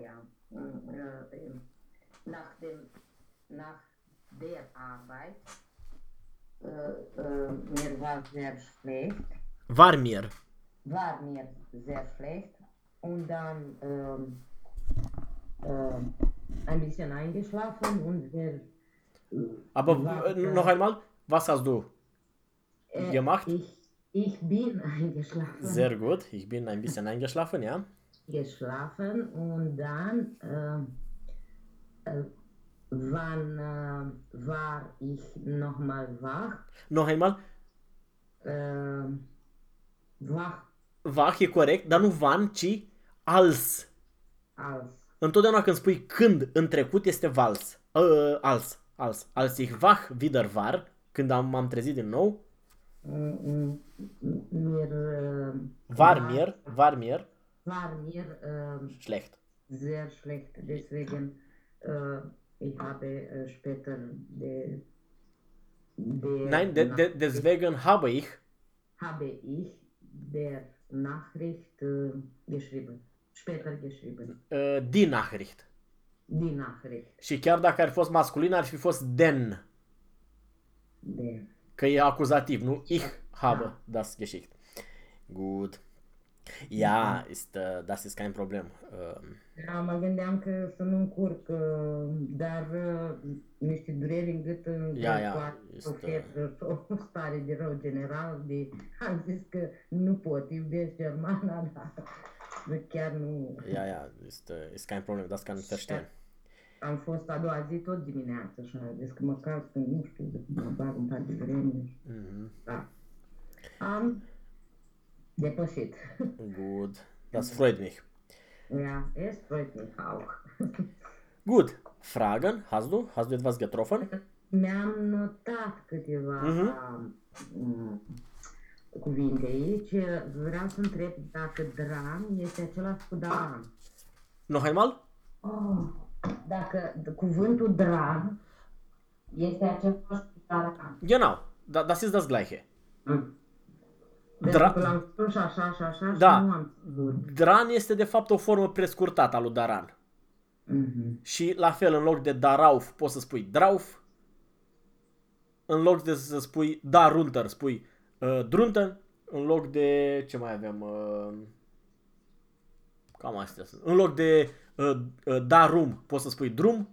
ja. Äh, äh, nach dem, nach der Arbeit äh, äh, mir war sehr schlecht, War mir. war mir sehr schlecht und dann ähm, äh, ein bisschen eingeschlafen und wir Aber War, äh, noch einmal, was hast du äh, gemacht? Ich, ich bin eingeschlafen. Sehr gut. Ich bin ein bisschen eingeschlafen, ja. Geschlafen und dann äh, äh, wann äh, war ich nochmal wach? Noch einmal, Äh, wach wach e corect, dar nu van, ci als. als Întotdeauna când spui când în trecut este vals. Uh, als. Als. Als ich wach wieder war, când am, m-am trezit din nou. m- m- mir äh, War mir, war mir, war mir äh, schlecht. sehr schlecht deswegen äh, ich habe äh, später de, der Nein, de, de, Nachricht- deswegen habe ich habe ich der Nachricht äh, geschrieben später geschrieben uh, die Nachricht. die Nachricht Și chiar dacă ar fi fost masculin, ar fi fost den. der Că e acuzativ, nu? Ich habe das geschickt. Gut. Ja, ist, uh, das ist kein Problem. Uh, Da, mă gândeam că să nu încurc, uh, dar uh, niște dureri în gât în Ia, ia, coartă, este- o fiebră, o stare de rău general, de, am zis că nu pot, iubesc germana, dar chiar nu. ja, ja, ist, uh, ist kein Problem, das kann ich verstehen. Am fost a doua zi tot dimineața și am zis că măcar să nu știu, să mă bag un pat de vreme. Mhm. Da. Am depășit. Gut, das freut mich. Ja, es freut mich auch. Gut, Fragen hast du? Hast du etwas getroffen? Mi-am notat câteva Mhm. mm, cuvinte aici. Vreau să întreb dacă dram este același cu daram. Noch einmal? Oh, dacă d- cuvântul dram este același cu daram. Genau, da, das ist das gleiche. Mm. Dra- Pentru că l-am spus și așa și așa și Da. nu am spus. Dran este de fapt o formă prescurtată a lui Daran. Mhm. Și la fel, în loc de Darauf, poți să spui Drauf. În loc de să spui Darunter, spui uh, Drunten. În loc de... Ce mai avem? Uh, cam astea sunt. În loc de uh, uh, Darum, poți să spui Drum.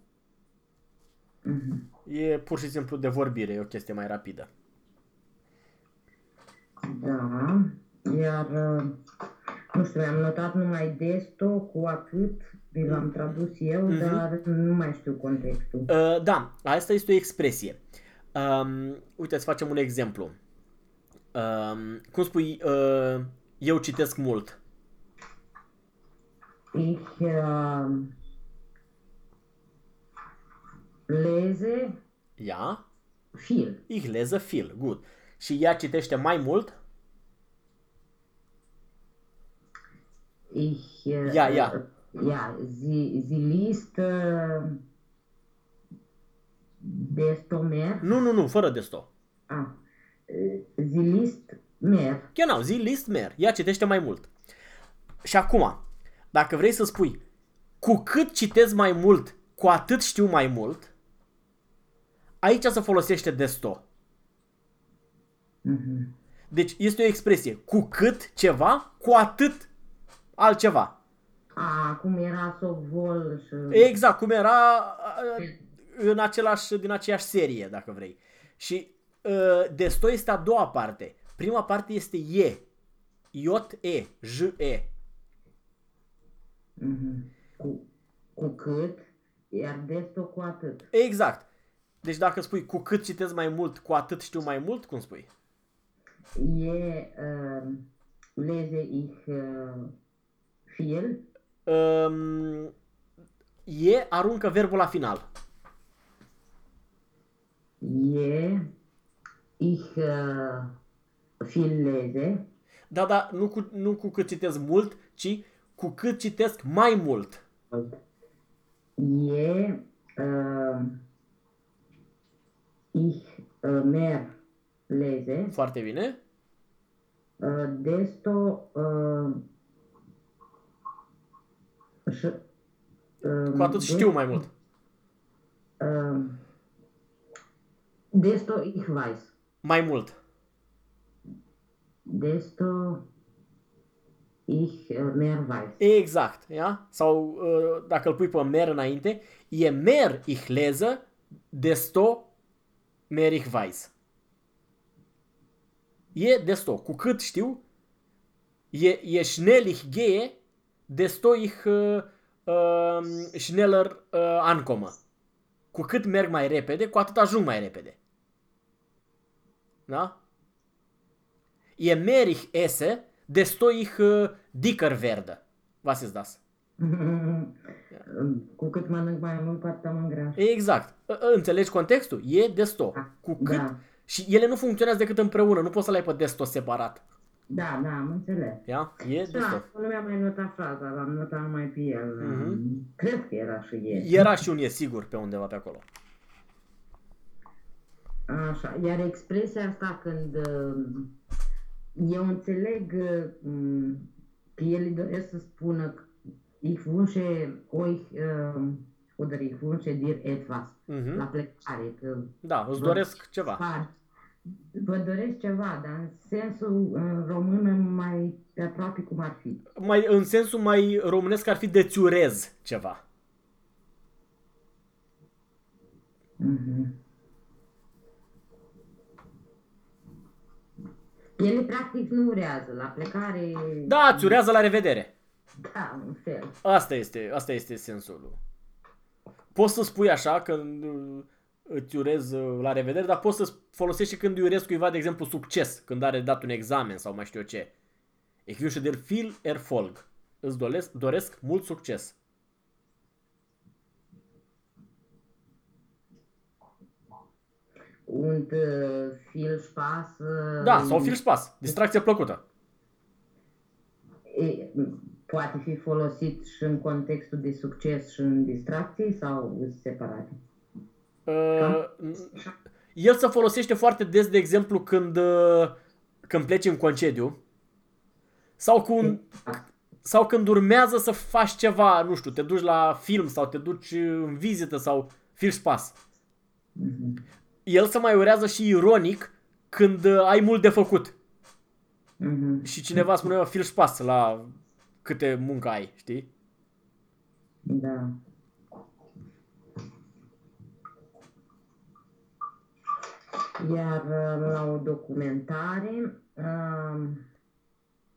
Mhm. E pur și simplu de vorbire, e o chestie mai rapidă. Da, iar uh, nu știu, am notat numai desto cu atât, vi l-am tradus eu, Mhm. dar nu mai știu contextul. Uh, da, asta este o expresie. Um, uite, să facem un exemplu. Um, cum spui, uh, eu citesc mult. Ich uh, lese Ja, viel. ich lese viel. Good. Și ea citește mai mult? Ich, uh, Ja, ja. Ja, sie, sie liest uh, desto mehr. Nu, nu, nu, fără desto. Ah, uh, sie liest mehr. Genau, zi list mer. Ea citește mai mult. Și acum, dacă vrei să spui cu cât citesc mai mult, cu atât știu mai mult, aici se folosește desto. Mhm. Deci este o expresie. Cu cât ceva, cu atât altceva. Ah, cum era Sovol și... Exact, cum era uh, în același, din aceeași serie, dacă vrei. Și uh, desto este a doua parte. Prima parte este E. J-E. J-E. Mhm. Cu, cu cât, iar desto cu atât. Exact. Deci dacă spui cu cât citesc mai mult, cu atât știu mai mult, cum spui? E uh, lese ich uh, viel. Um, e aruncă verbul la final. E ich uh, viel lese. Da, da, nu cu, nu cu cât citesc mult, ci cu cât citesc mai mult. E uh, ich uh, mehr lese. Foarte bine. Uh, desto uh, și um, Cu atât știu mai mult. um, desto ich weiß. Mai mult. Desto ich uh, mehr weiß. Exact, ia? Sau uh, dacă îl pui pe mer înainte, e mer ich lese, desto mehr ich weiß. E desto. Cu cât știu, e, e schnell ich gehe, desto ich uh, uh, schneller uh, ankomme. Cu cât merg mai repede, cu atât ajung mai repede. Da? Je mehr ich esse, desto ich uh, dicker werde. Was ist das? Cu cât mănânc mai mult, cu atât mă îngraș. Exact. Ă, ă, Înțelegi contextul? E desto. Cu cât... Da. Și ele nu funcționează decât împreună. Nu poți să le ai pe desto separat. Da, da, am înțeles. Ia? E desto. Da, nu mi-am mai notat fraza, l-am notat numai pe el. Mhm. Cred că era și el. Era și un e sigur pe undeva pe acolo. Așa, iar expresia asta când uh, eu înțeleg uh, că el îi doresc să spună că ich wünsche euch uh, oder ich wünsche dir etwas Mhm. la plecare, că Da, îți vă doresc ceva. spar- Vă doresc ceva, dar în sensul uh, român mai pe aproape cum ar fi. Mai, în sensul mai românesc ar fi de țiurez ceva. Mhm. Ele practic nu urează, la plecare... Da, țiurează la revedere. Da, un fel. Asta este, asta este sensul. Poți să spui așa când uh, îți urez uh, la revedere, dar poți să folosești și când îi urez cuiva, de exemplu, succes, când are dat un examen sau mai știu eu ce. Ich wünsche dir viel Erfolg. Îți doresc, doresc mult succes. Und uh, viel Spaß. Uh, Da, sau viel Spaß. Distracție plăcută. E, poate fi folosit și în contextul de succes și în distracții sau sunt separate? Uh, el se folosește foarte des, de exemplu, când, uh, când pleci în concediu sau, cu un, sau când urmează să faci ceva, nu știu, te duci la film sau te duci în vizită sau viel Spaß. Mhm. El se mai urează și ironic când uh, ai mult de făcut Mhm. și cineva spune viel Spaß la câte muncă ai, știi? Da. Iar uh, la o documentare, uh,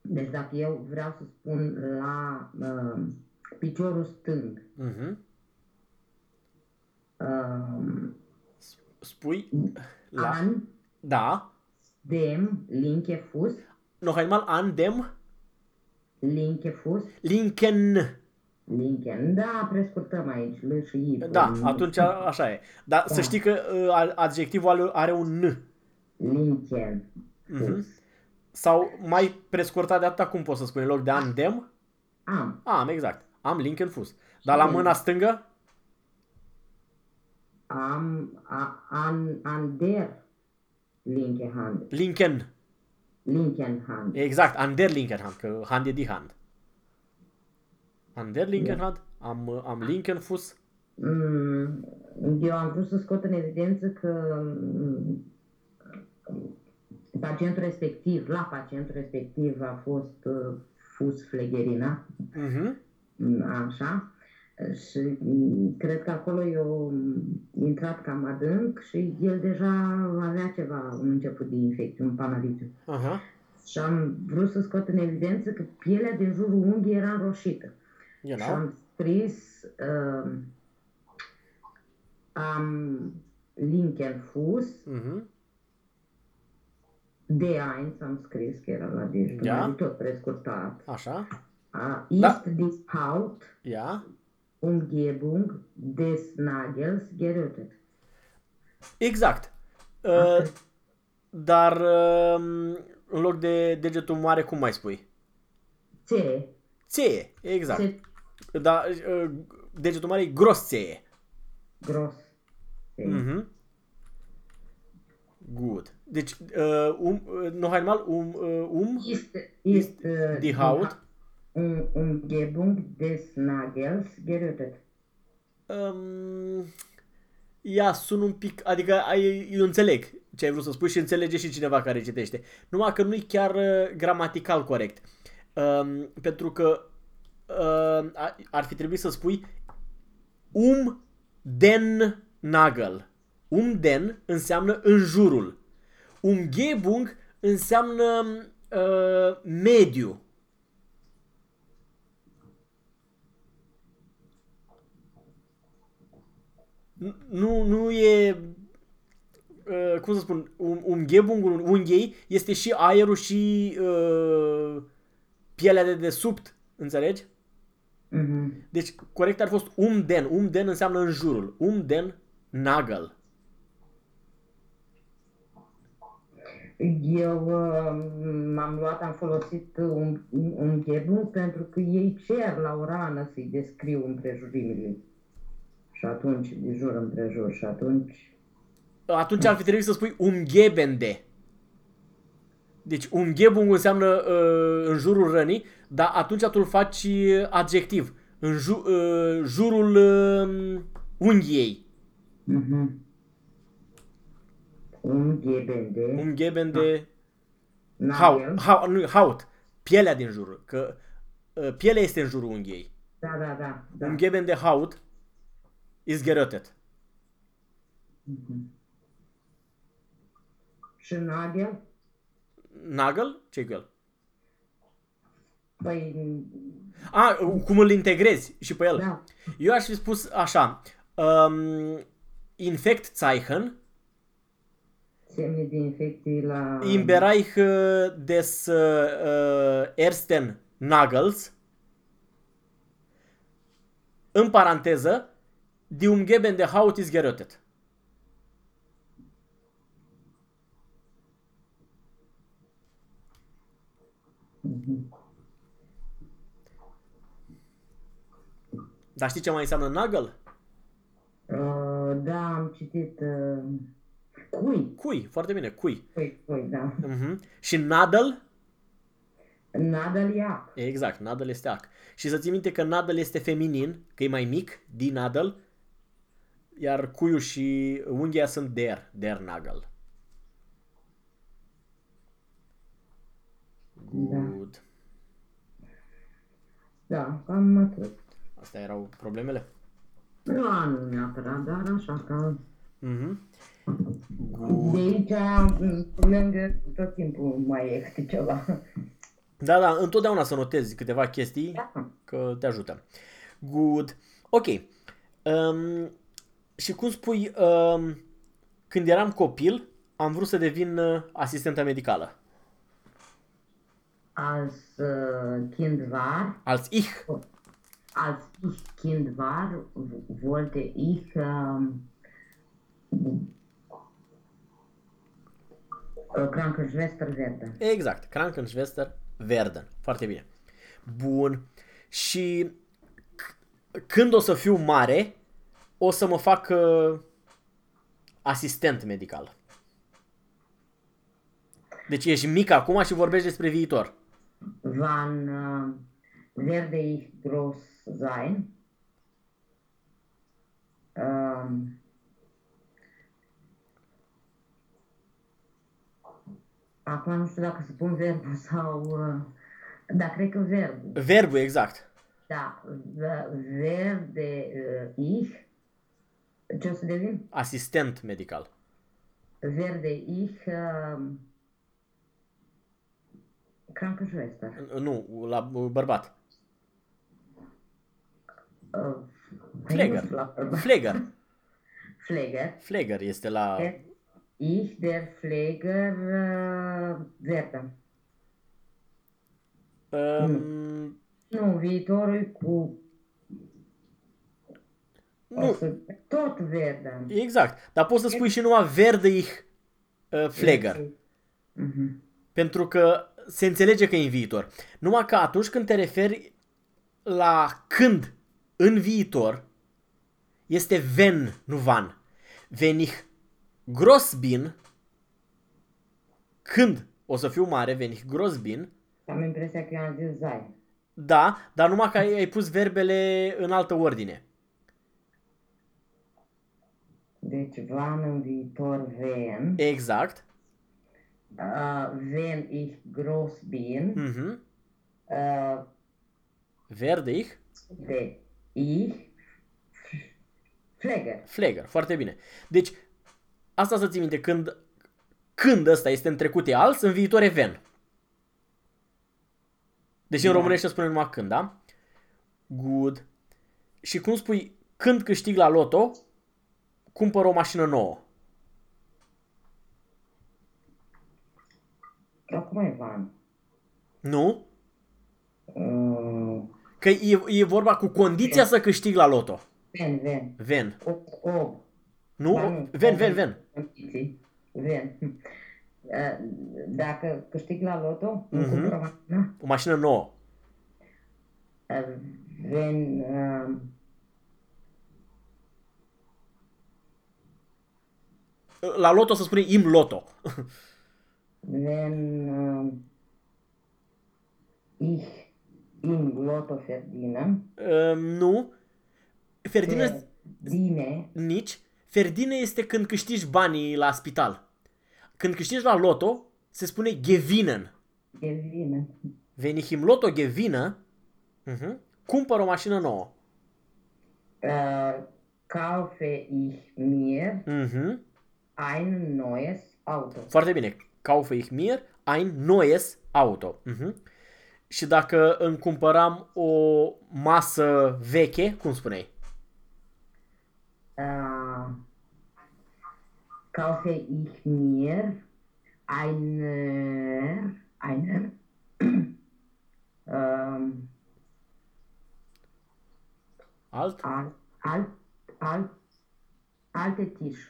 deci dacă eu vreau să spun la uh, piciorul stâng, Mhm. uh, Spui? La... an, Da. dem, linke Fuß, Noch einmal an dem? Linke Fuß, linken linken, da, prescurtăm aici, L și I. Da, pun atunci a- așa e. Dar să știi că uh, a- adjectivul are- are un N. Linken Mhm. Fuß. Sau mai prescurtat de atâta, cum poți să spui, în loc de an dem? Am, Am, exact. Am Lincoln Fus. Dar la mâna stângă? am, a, an, an der linke Hand, Lincoln. linken Hand. Exact, an der Lincoln Hand, că hand e die Hand. An der Lincoln Hand, am, uh, am Lincoln Fus. Mm, Eu am vrut să scot în evidență că mm, pacientul respectiv, la pacientul respectiv a fost uh, fus flegherina, Mhm. mm, așa, și mm, cred că acolo eu mm, intrat cam adânc și el deja avea ceva, un început de infecție, un panaviciu. Aha. Și am vrut să scot în evidență că pielea din jurul unghii era înroșită. Și Genau. am scris uh, am linken Fuß, Mhm. D1 am scris că era la deci Da. tot prescurtat. Așa. Uh, ist Da. die Haut Ia. Umgebung des Nagels gerötet? Exact. Uh, dar uh, în loc de degetul mare, cum mai spui? C. Țeie. Exact. C. Dar uh, degetul mare e gros țeie. Gros. C. Mhm. Good. Deci, uh, um, uh, noch einmal, um, uh, um, Ist, ist uh, die Haut, Um, Umgebung des Nagels gerötet? Um, ia, sun un pic, adică ai, eu înțeleg ce ai vrut să spui și înțelege și cineva care citește. Numai că nu-i chiar uh, gramatical corect. Um, pentru că uh, ar fi trebuit să spui um den nagel. Um den înseamnă în jurul. Umgebung înseamnă uh, mediu. Nu, nu e uh, cum să spun, un, umgebungul unghei este și aerul și uh, pielea de desubt, înțelegi? Mm-hmm. Deci corect ar fost umden. Umden înseamnă în jurul. Umden nagel. Eu uh, m-am luat, am folosit un, un ghebun pentru că ei cer la o rană să-i descriu împrejurimile. Și atunci, de jur împrejur, și atunci... Atunci ar fi trebuit să spui umgebende. Deci umgebung înseamnă uh, în jurul rănii, dar atunci tu îl faci adjectiv. În ju, uh, jurul uh, unghiei. Mm-hmm. Umgebende. Umgebende... Nagel. Haut. Haut. Nu, haut. Pielea din jur. Că uh, pielea este în jurul unghiei. Da, da, da. da. Umgebende haut is gerötet. Mhm. Și Nagel? Nagel? ce cu el? Păi, A, cum îl integrezi și pe el. da. Eu aș fi spus așa. Um, Infektzeichen Semne de infecție la... im Bereich äh, des äh, ersten Nagels în paranteză die umgebende Haut ist gerötet. Dar știi ce mai înseamnă Nagel? Uh, da, am citit... Uh, cui? Cui, foarte bine, cui. Cui, cui, da. Mhm. Și Nadel? Nadal ia. Exact, Nadel este ac. Și să ții minte că Nadel este feminin, că e mai mic, din Nadel, iar cuiul și unghia sunt der, der Nagel. Good. Da, cam atât. Astea erau problemele? Nu, nu neapărat, dar așa că... Mhm. De aici, m, lângă, tot timpul mai este ceva. Da, da, întotdeauna să notezi câteva chestii Da. că te ajută. Good. Ok. Um, și cum spui, um, când eram copil, am vrut să devin uh, asistentă medicală. Als uh, Kind war, Als ich. Als ich Kind war, w- wollte ich ähm, äh, Krankenschwester werden. Exact. Krankenschwester werden. Foarte bine. Bun. Și c- când o să fiu mare, o să mă fac uh, asistent medical. Deci ești mic acum și vorbești despre viitor. Wann äh, werde ich groß sein? Ähm, acum nu știu dacă să pun verbul sau... Uh, da, cred că verbul. Verbul, exact. Da, w- werde uh, ich... Ce o să devin? Asistent medical. Werde ich... Uh, Krankenschwester. Nu, la bărbat. Uh, Pfleger. nu știu la bărbat. Pfleger. Pfleger. Pfleger este la... Ich, der Pfleger, uh, werden. Um, Nu, viitorul cu... O nu, să, tot werden. exact. Dar poți să spui și numai verde ich uh, Pfleger. Mhm. Pentru că se înțelege că e în viitor. Numai că atunci când te referi la când în viitor, este wenn, nu van. Wenn ich groß bin, când o să fiu mare, wenn ich groß bin, Am impresia că eu am zis zai. da, dar numai că ai, ai pus verbele în altă ordine. Deci van în viitor wen. Exact. Uh, wenn ich groß bin, Mhm. uh, Werde ich de ich Pfleger. Pfleger. Foarte bine. Deci, asta să ții minte, când, când ăsta este în trecut e als, în viitor e ven. Deci în Da. românește spune numai când, da? Good. Și cum spui, când câștig la loto, cumpăr o mașină nouă. Acum e van. Nu? Uh, Că e, e vorba cu condiția să câștig la loto. ven, ven. Ven. O, o. Nu? Ba nu. Ven, ven, ven. Condiții. Ven. Uh, Dacă câștig la loto, Mhm. îmi cumpăr o mașină. O mașină nouă. Uh, Ven, uh, La loto să spune im loto. wenn uh, ich im Lotto verdiene, Uh, nu. Ferdină verdiene, nici. Ferdine este când câștigi banii la spital. Când câștigi la loto, se spune gewinnen. gewinne, Wenn ich im Lotto gewinne, uh-huh, cumpăr o mașină nouă. uh, kaufe ich mir Uh-huh. ein neues Auto. Foarte bine. Kaufe ich mir ein neues Auto. Uh-huh. Și dacă îmi cumpăram o masă veche, cum spuneai? Uh, kaufe ich mir eine, eine ähm, Alt? alt, alt, alt, alte Tisch,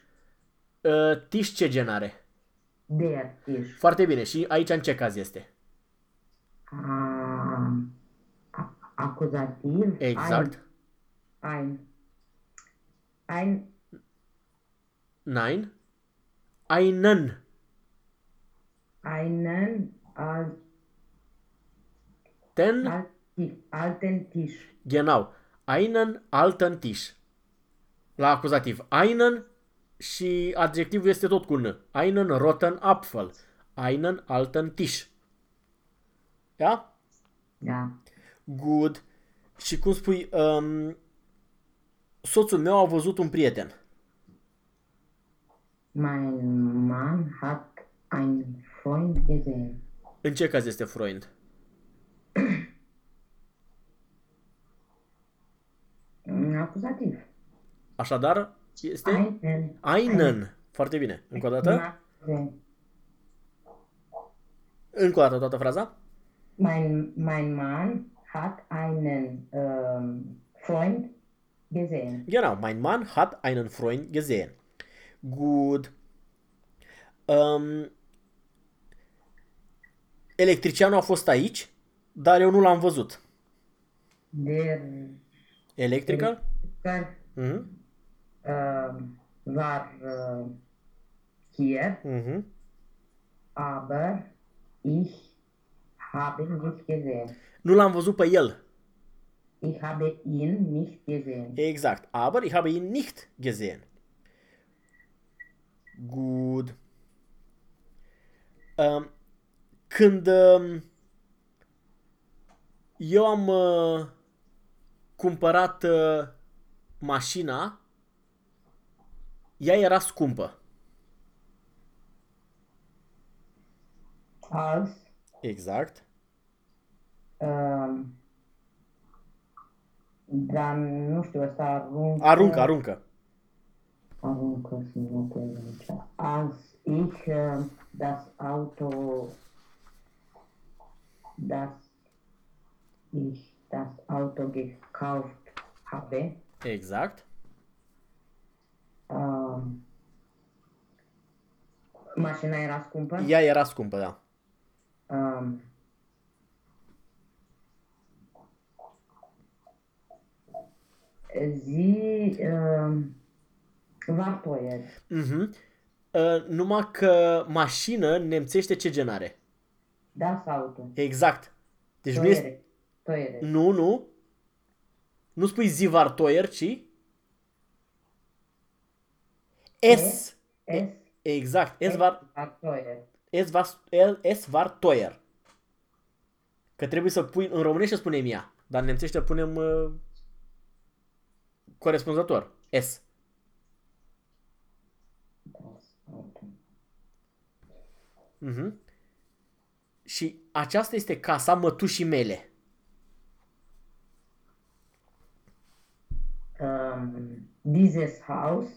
Uh, tiș ce gen are? der Tisch, Foarte bine. Și aici în ce caz este? uh, acuzativ, Exact. ein, ein, ein Nein. Einen. einen alt, Ten. alt, alten Tisch, Genau. Einen alten Tisch. La acuzativ. Einen și adjectivul este tot cu N. Einen roten Apfel. Einen alten Tisch. Da? ja, Good. Și cum spui, um, soțul meu a văzut un prieten. Mein Mann hat einen Freund gesehen. În ce caz este Freund? Mm, Acuzativ. Așadar, este Einen. einen. Foarte bine. Încă o dată? Gesehen. Încă o dată toată fraza? Mein, mein Mann hat einen ähm, Freund gesehen. Genau, mein Mann hat einen Freund gesehen. Gut. Um, electricianul a fost aici, dar eu nu l-am văzut. Der Electrical? Elektriker Mhm. äh, war äh, hier, Mhm. aber ich habe ihn nicht gesehen. Nu l-am văzut pe el. Ich habe ihn nicht gesehen. Exact. Aber ich habe ihn nicht gesehen. Gut. Um, când um, eu am uh, cumpărat uh, mașina, ea era scumpă. Als Exact. Ähm, dann nu știu, ăsta aruncă... Aruncă, aruncă. Aruncă să nu notez aici. Als ich äh, das Auto, das ich das Auto gekauft habe, Exact. ähm, mașina era scumpă. Ea era scumpă, da. Um, sie um, war teuer. Mhm. Uh, numai că mașină nemțește ce gen are. Das Auto. Exact. Deci nu este... Teuer. Teuer. Nu, nu. Nu spui Zivar Toyer, ci S. S. Exact. S var, Actoie. S var, L- S var toier. Că trebuie să pui, în românește spunem ea, dar în nemțește punem uh, corespunzător. S. Mhm. Și aceasta este casa mătușii mele. Um, dieses Haus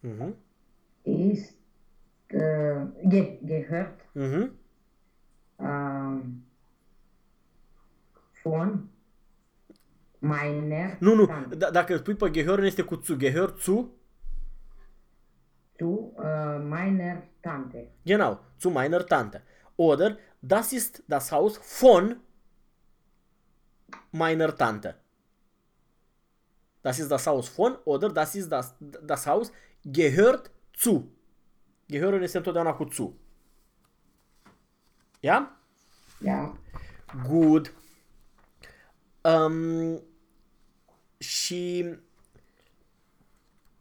Mhm. ist äh, ge gehört Mhm. ähm, von meiner Nu, nu, d- dacă spui pe Gehör, este cu zu. Gehör zu, zu äh, meiner Tante. genau, zu meiner Tante. Oder, das ist das Haus von meiner Tante. Das ist das Haus von, oder das ist das, das Haus gehört zu. Gehören este întotdeauna cu zu. Ja? Ja, Good. Um, și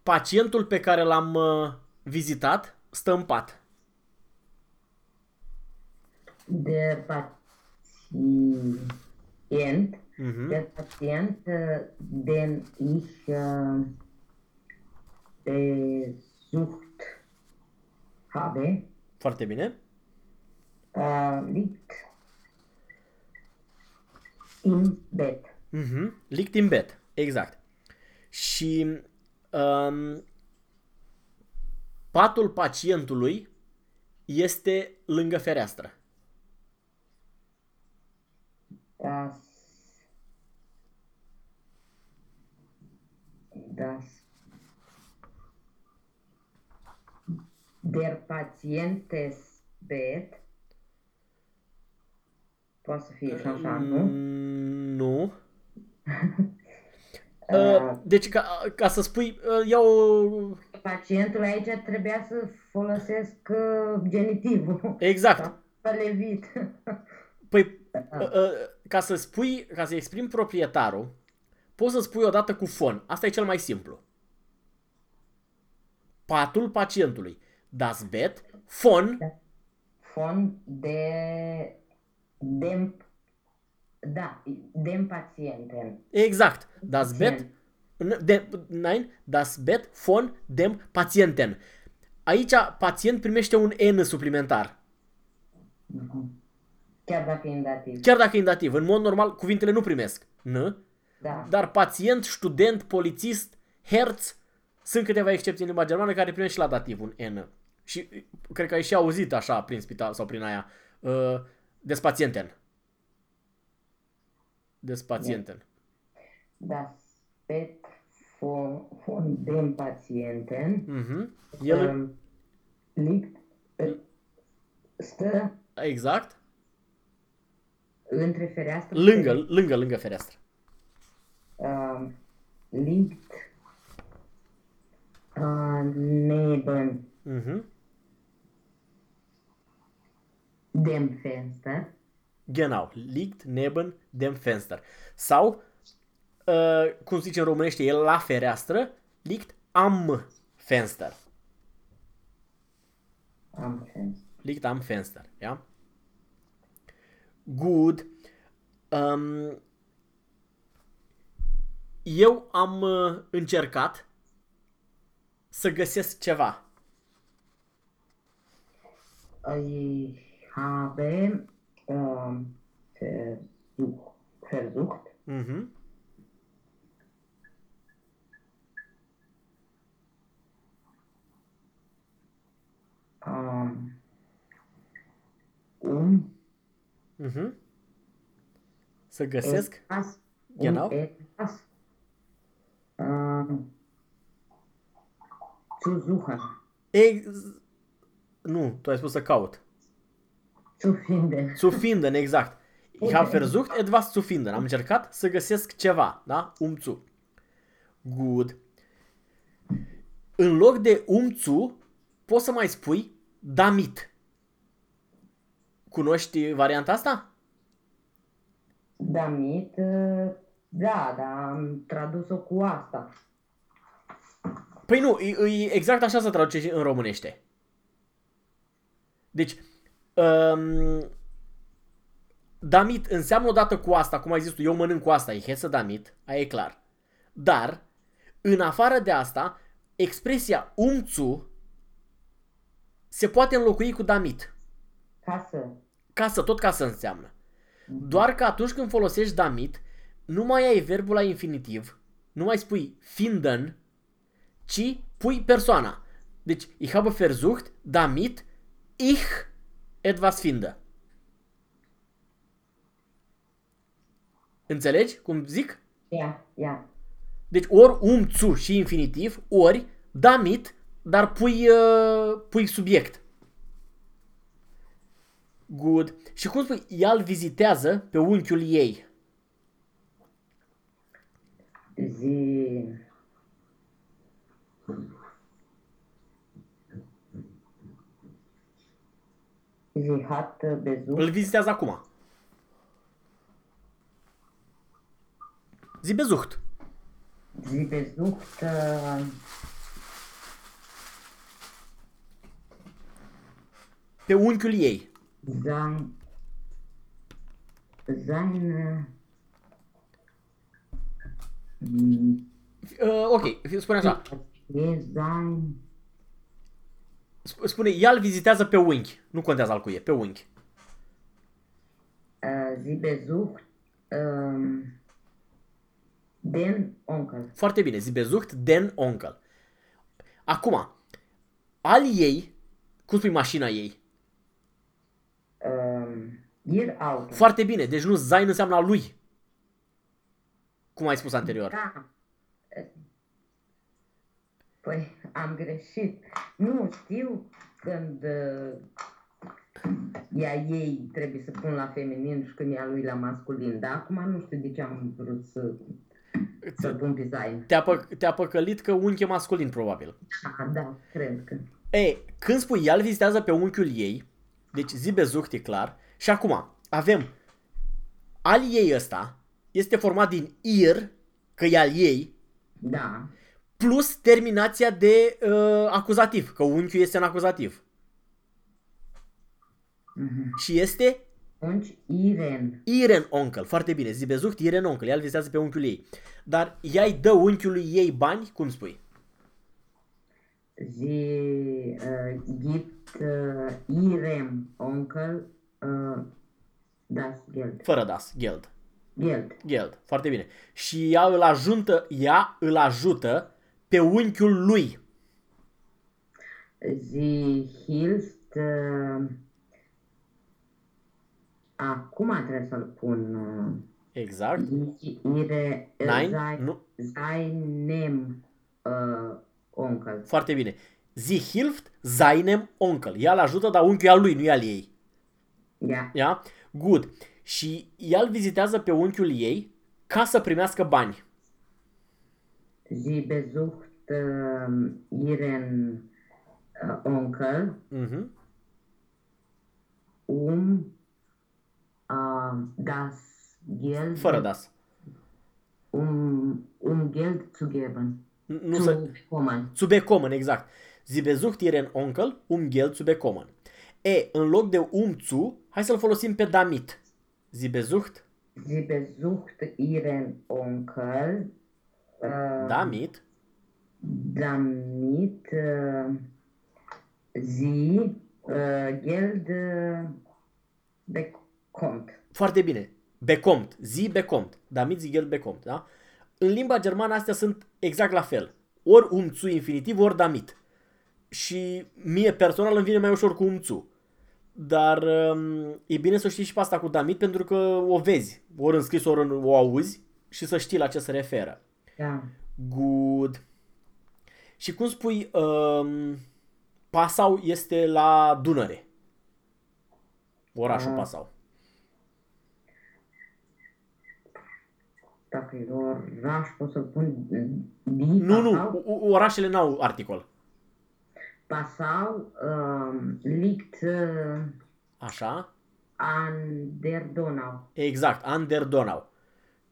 pacientul pe care l-am uh, vizitat stă în pat. der Patient, Mhm. der Patient, äh, den ich äh, besucht habe, Foarte bine. äh, liegt im Bett. Mhm. Liegt im Bett. Exact. Și um, patul pacientului este lângă fereastră. Das, das, der Patientesbett, poate să fie și așa, nu? Mm, Nu. Uh, deci, ca, ca să spui, uh, ia o... Pacientul aici trebuia să folosesc uh, genitivul. Exact. Să levit. Păi, uh, uh, ca să spui, ca să exprimi proprietarul, poți să spui odată cu fon. Asta e cel mai simplu. Patul pacientului. Das Bett von, Fond de dem da, dem Patienten. exact, das Bett, n- de, nein, das Bett von dem Patienten. Aici pacient primește un N suplimentar. Chiar dacă e în dativ. Chiar dacă e în dativ. În mod normal, cuvintele nu primesc N, Da. dar pacient, student, polițist, herț, sunt câteva excepții în limba germană care primește și la dativ un N. Și uh, cred că ai și auzit așa prin spital sau prin aia. Uh, des Patienten. Des Patienten. Das Bett von, von dem Patienten Mhm. El, ähm, liegt, äh, stă exact, între fereastră lângă, lângă, lângă fereastră. ähm, liegt äh, neben Mhm. dem Fenster. Genau, liegt neben dem Fenster. Sau, uh, cum zice în românește, el la fereastră, liegt am Fenster. Am Fenster. Liegt am Fenster, ja? Good. Um, eu am uh, încercat să găsesc ceva. Ich habe ähm, versucht, versucht Mhm. ähm, um Mhm. Să găsesc. etwas, Genau. um etwas ähm, zu suchen, Ex... Nu, tu ai spus să caut. Zu finden. Zu finden, exact. Ich habe versucht etwas zu finden. Am încercat să găsesc ceva, da? Um zu. Good. În loc de um zu, poți să mai spui damit. Cunoști varianta asta? Damit, äh, da, da, am tradus-o cu asta. Păi nu, e, e exact așa se traduce și în românește. Deci, um, damit înseamnă odată cu asta, cum ai zis tu, eu mănânc cu asta, e hesă damit, aia e clar. Dar, în afară de asta, expresia umțu se poate înlocui cu damit. Casă. Casă, tot casă înseamnă. Doar că atunci când folosești damit, nu mai ai verbul la infinitiv, nu mai spui finden, ci pui persoana. Deci, ich habe versucht, damit ich etwas finde. Înțelegi cum zic? Ia, ia. Deci ori um, zu și infinitiv, ori damit, dar pui, uh, pui subiect. Good. Și cum spui, ea îl vizitează pe unchiul ei. Zi... Sie hat besucht, Îl vizitează acum. Zi bezucht. sie besucht äh, Pe unchiul ei. sein, seine mm, Uh, ok, spune așa. e sein, Sp- Spune, ea îl vizitează pe unchi. Nu contează al cui e, pe unchi. äh, sie besucht ähm, den Onkel. Foarte bine, zi bezucht den onkel. Acum, al ei, cum spui mașina ei? Ähm, ihr Auto. Foarte bine, deci nu zain înseamnă a lui. Cum ai spus anterior. Da. Păi, am greșit. Nu, știu când uh, ea ei trebuie să pun la feminin și când ea lui la masculin. Dar acum nu știu de ce am vrut să, să pun pe zain. Te-a, pă- te-a păcălit că unchi e masculin, probabil. Da, da, cred că. E, când spui ea îl vizitează pe unchiul ei, deci zi bezucht e clar, și acum avem al ei ăsta, este format din ir, că e al ei, Da. Plus terminația de uh, acuzativ, că unchiul este în acuzativ. Mhm. Și este Atunci, Iren. Iren Onkel, foarte bine, zi bezucht, Iren Onkel, ea îl vizitează pe unchiul ei. Dar ea îi dă unchiului ei bani, cum spui? Sie äh, gibt äh, ihrem Onkel äh, das Geld. Fără das, Geld. Geld. Geld, foarte bine. Și ea îl ajută, ea îl ajută pe unchiul lui. Sie hilft. Äh, acum trebuie să-l pun. Uh, Exact. ihre, Nein, sein, nu. seinem uh, onkel. Foarte bine. Sie hilft seinem Onkel. Ea îl ajută, dar unchiul e al lui, nu e al ei. Ja. Ia? Good. Și ea îl vizitează pe unchiul ei ca să primească bani. Sie besucht äh, ihren äh, Onkel, Mhm. um äh, das Geld, Fără das. um, um Geld zu geben. Nu zu să... bekommen. Zu bekommen, exact. Sie besucht ihren Onkel, um Geld zu bekommen. E, în loc de um zu, hai să-l folosim pe damit. Sie besucht Sie besucht ihren Onkel, äh, damit damit äh, sie äh, Geld äh, bekommt. Foarte bine. Bekommt. Zi bekommt. Damit sie Geld bekommt. Da? În limba germană astea sunt exact la fel. Ori um zu infinitiv, ori damit. Și mie personal îmi vine mai ușor cu um zu. Dar um, e bine să știi și pe asta cu damit pentru că o vezi. Ori în scris, ori în, o auzi și să știi la ce se referă. Ja. Good. Și cum spui, um, Pasau este la Dunăre. Orașul Ah. Pasau. Dacă e oraș, pot să pun din Nu, nu, Passau. o- o- orașele n-au articol. Passau ähm, liegt äh, Așa? an der Donau. Exact, an der Donau.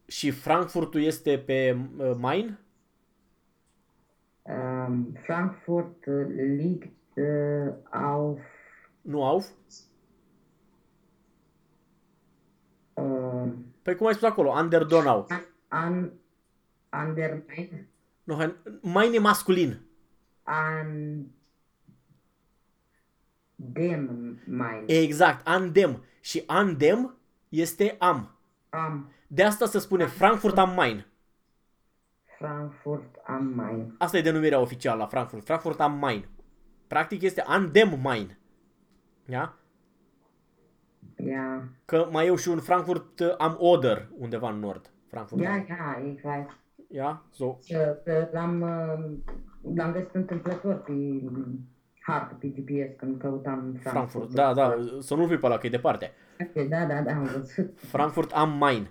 Și Frankfurtul este pe uh, Main? Ähm, Frankfurt äh, liegt äh, auf Nu auf? äh, Păi cum ai spus acolo? Under Donau. an, an der Main, Nu, hai, Main e masculin. an dem Main. Exact, Andem. Și Andem este am. Am De asta se spune Frankfurt am Main. Frankfurt am Main. Asta e denumirea oficială la Frankfurt. Frankfurt am Main. Practic este Andem Main. Da? Ja, Că mai e și un Frankfurt uh, am Oder undeva în nord. Frankfurt ja, am. ja, ich weiß. Ja? So. Că- că L-am, uh, l-am găsit întâmplător pe hartă, pe GPS, când căutam Frankfurt. Frankfurt. Da, da, să nu-l pui pe ăla, că e departe. Da, da, da, am văzut. Frankfurt am Main.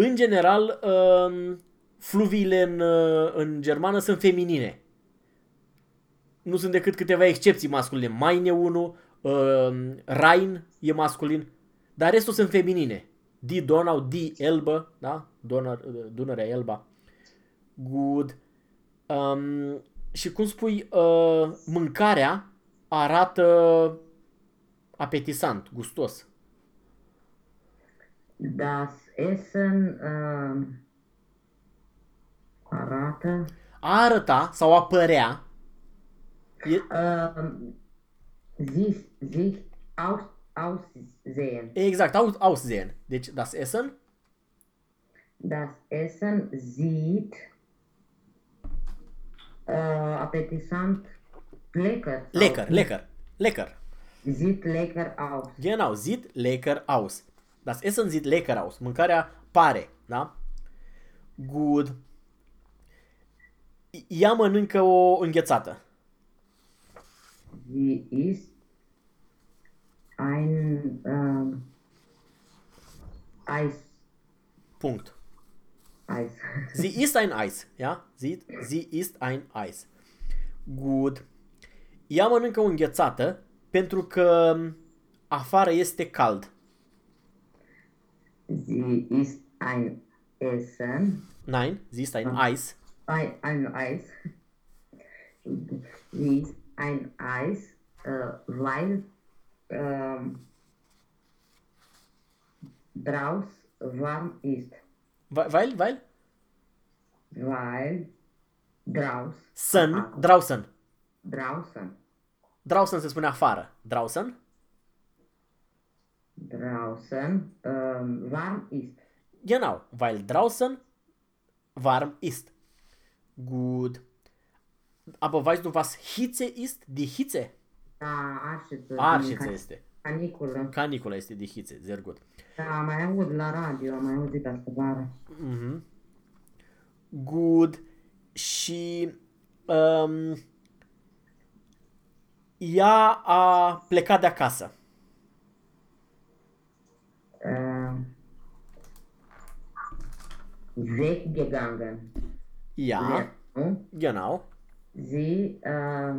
În general, um, fluviile în, uh, în germană sunt feminine. Nu sunt decât câteva excepții masculine. Main e unul, um, Rhein e masculin, dar restul sunt feminine. Die Donau, Die Elbe, da? Donau, Dunărea Elba. Good. Um, și cum spui, uh, mâncarea arată apetisant, gustos. Das Essen uh, arată A arăta sau a părea e, uh, sich, sich aus, aussehen. exact, aus, aussehen. Deci, das Essen, Das Essen sieht uh, apetisant lecker. sau- lecker, lecker, lecker. Sieht lecker aus. Genau, sieht lecker aus. Das Essen sieht lecker aus. Mâncarea pare, da? Good. Ea mănâncă o înghețată. Sie ist ein ähm, Eis. Punct. Eis. Sie ist ein Eis, ja? Sie, sie ist ein Eis. Good. Ea mănâncă o înghețată pentru că afară este cald. Sie ist ein Essen. Nein, sie ist ein Eis. Ein, ein Eis. Sie ist ein Eis, äh, weil ähm, draus warm ist. Weil, weil, weil? Weil draus, Sun, draußen. draußen, Draußen se spune afară. Draußen? Draußen ähm, warm ist. Genau, weil draußen warm ist. Gut. Aber weißt du, was Hitze ist? Die Hitze. Da, arșiță. Arșiță din este. Caniculă. Canicula este die Hitze. Sehr gut. Da, mai aud la radio, am mai auzit asta vară. Mhm. Good. Și um, ea a plecat de acasă. Äh, weggegangen. Ea, Nu? genau. Sie äh,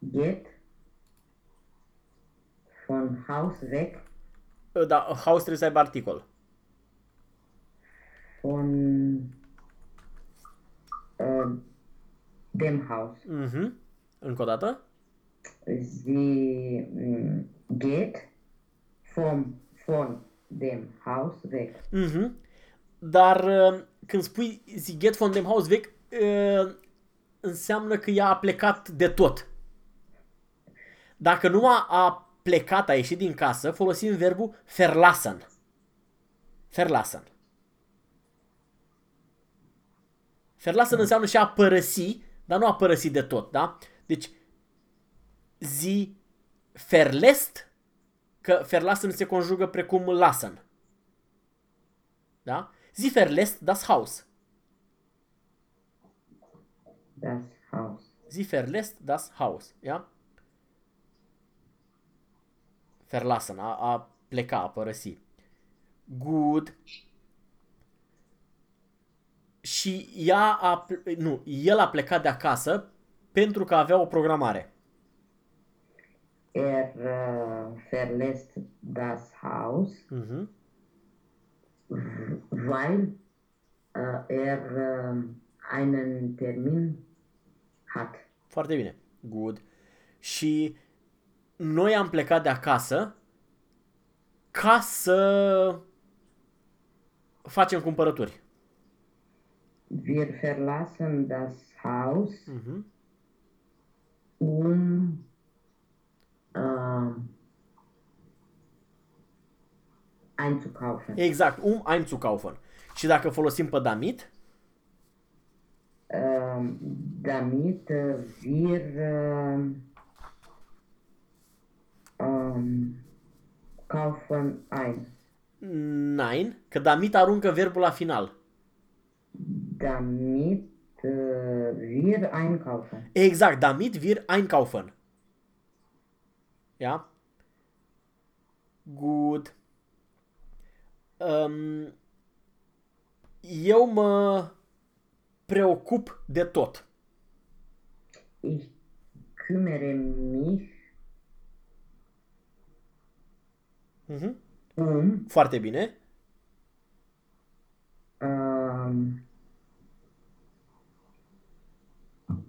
geht von Haus weg, Da, Haus trebuie să aibă articol. von äh, dem Haus. Mhm. Încă o dată. Sie mh, geht vom, von dem Haus weg. Mhm. Dar uh, când spui sie geht von dem Haus weg, uh, înseamnă că ea a plecat de tot. Dacă nu a, a plecat, a ieșit din casă, folosim verbul verlassen. Verlassen. Verlassen înseamnă și a părăsi, dar nu a părăsi de tot, da? Deci, sie verlässt, că verlassen se conjugă precum lassen. Da? Sie verlässt das Haus. Das Haus. Sie verlässt das Haus. Ja? Verlassen, a, a pleca, a părăsi. Good. Și ea a, ple- nu, el a plecat de acasă pentru că avea o programare. Er äh, verlässt das Haus, Mhm. Weil äh, er äh, einen Termin hat. Foarte bine. Good. Și noi am plecat de acasă ca să facem cumpărături. Wir verlassen das Haus, Mhm. um uh, einzukaufen. Exact, um einzukaufen. Și dacă folosim pe damit, Ähm, damit äh, wir äh, ähm, kaufen ein. nein, că damit aruncă verbul la final. Damit äh, wir einkaufen. Exact, damit wir einkaufen. Ja? Good. Um, eu mă preocup de tot. Ich kümmere mich Mhm. um Foarte bine. ähm,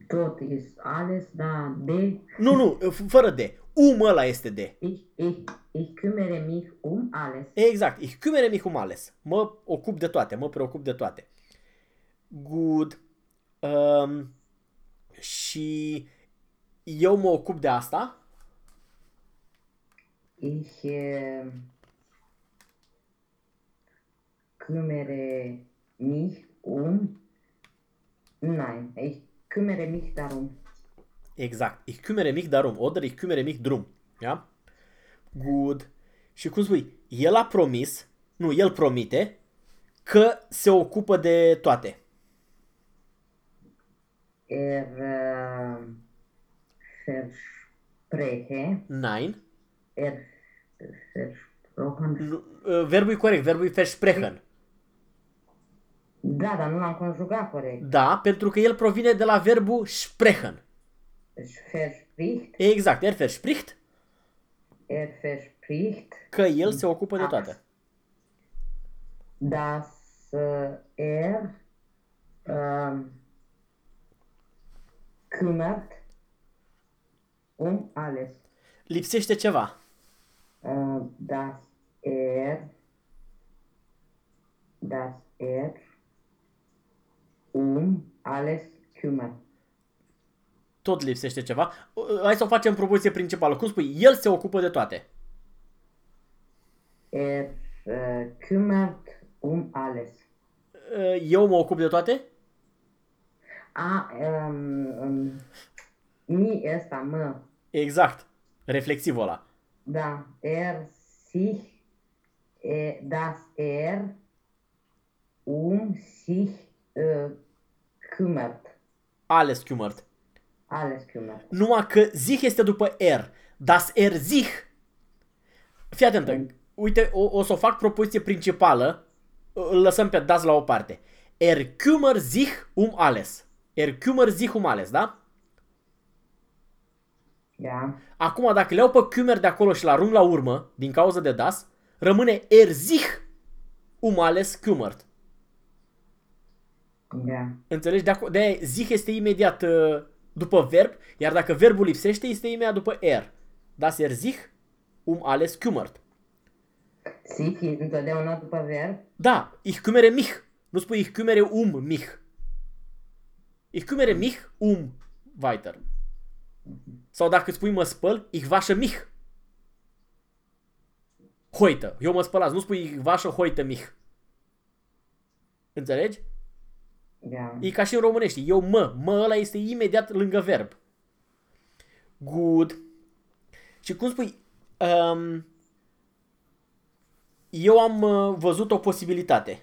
tot ist alles da de Nu, nu, f- fără de. Um ăla este de. ich, ich, ich kümmere mich um alles. Exact. Ich kümmere mich um alles. Mă ocup de toate, mă preocup de toate. Good. Um, și eu mă ocup de asta. Ich äh, kümmere mich um. Nein, ich kümmere mich darum. Exact. Ich kümmere mich darum. Oder ich kümmere mich drum. Ja? Good. Și cum spui, el a promis, nu, el promite că se ocupă de toate. Er äh, verspreche, Nein. er versprochen. Nu, uh, Verbul e corect, verbul e versprechen. Da, dar nu l-am conjugat corect. Da, pentru că el provine de la verbul sprechen. Verspricht, Exact, er verspricht er verspricht, că el se ocupă de toate. dass äh, er ähm, kümmert um alles. Lipsește ceva. Äh, dass er, dass er um alles kümmert. Tot lipsește ceva. Uh, Hai să o facem propoziție principală. Cum spui? El se ocupă de toate. Er äh, kümmert um alles. Uh, Eu mă ocup de toate? A, um, um, mi ăsta, mă, Exact. Reflexivul ăla. da, er sich, äh, dass er um sich äh, kümmert. Alles kümmert. Alles kümmert. Numai că zich este după er. Das er zich. Fii atentă. Uite, o, o să o fac propoziție principală. Îl lăsăm pe das la o parte. Er kümmert sich um alles. Er kümmert sich um alles, da? Ja, Acum, dacă le iau pe Kümer de acolo și l arunc la urmă, din cauza de das, rămâne er sich um alles kümmert. ja, Înțelegi? De, aco- de zich este imediat uh, după verb, iar dacă verbul lipsește, este imediat după er. Das er sich um alles kümmert. sich e întotdeauna după verb. Da, ich kümmere mich. Nu spui ich kümmere um mich. Ich kümmere mich um weiter. Sau dacă spui mă spăl, ich wasche mich. Heute. Eu mă spălați. Nu spui ich wasche heute mich. Înțelegi? Ja, E ca și în românești. Eu mă. Mă ăla este imediat lângă verb. Good. Și cum spui? Um, eu am uh, văzut o posibilitate.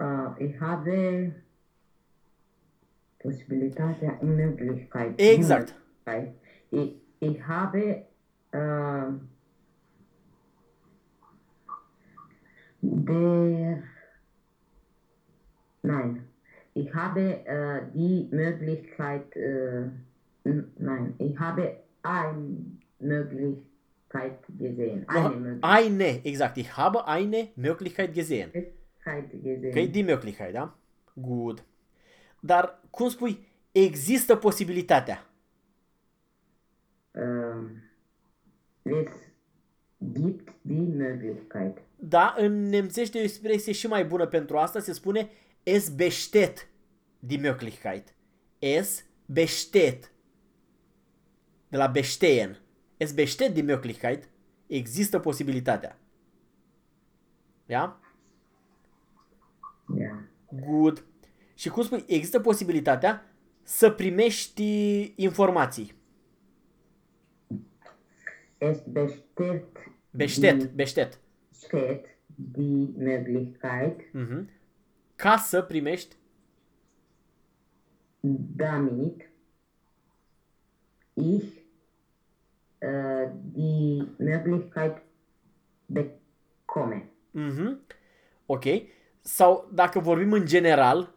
äh, ich habe Possibilitatea, Möglichkeit. Exact. Möglichkeit. Ich, ich habe äh, der Nein, ich habe äh, die Möglichkeit, äh, n- nein, ich habe eine Möglichkeit gesehen. Eine Möglichkeit. Eine, exact. Ich habe eine Möglichkeit gesehen. Möglichkeit Că e gesehen. die Möglichkeit, da? Good. Dar, cum spui, există posibilitatea. Ähm, es gibt die Möglichkeit. Da, în nemțește e o expresie și mai bună pentru asta, se spune es besteht die Möglichkeit. Es besteht. De la bestehen. Es besteht die Möglichkeit. Există posibilitatea. Ja? Ja. Good. Și cum spui, există posibilitatea să primești informații. Es besteht, Beștet, beștet. Besteht die Möglichkeit, Mhm. Ca să primești damit ich äh, die Möglichkeit bekomme. Mhm. Ok. Sau dacă vorbim în general,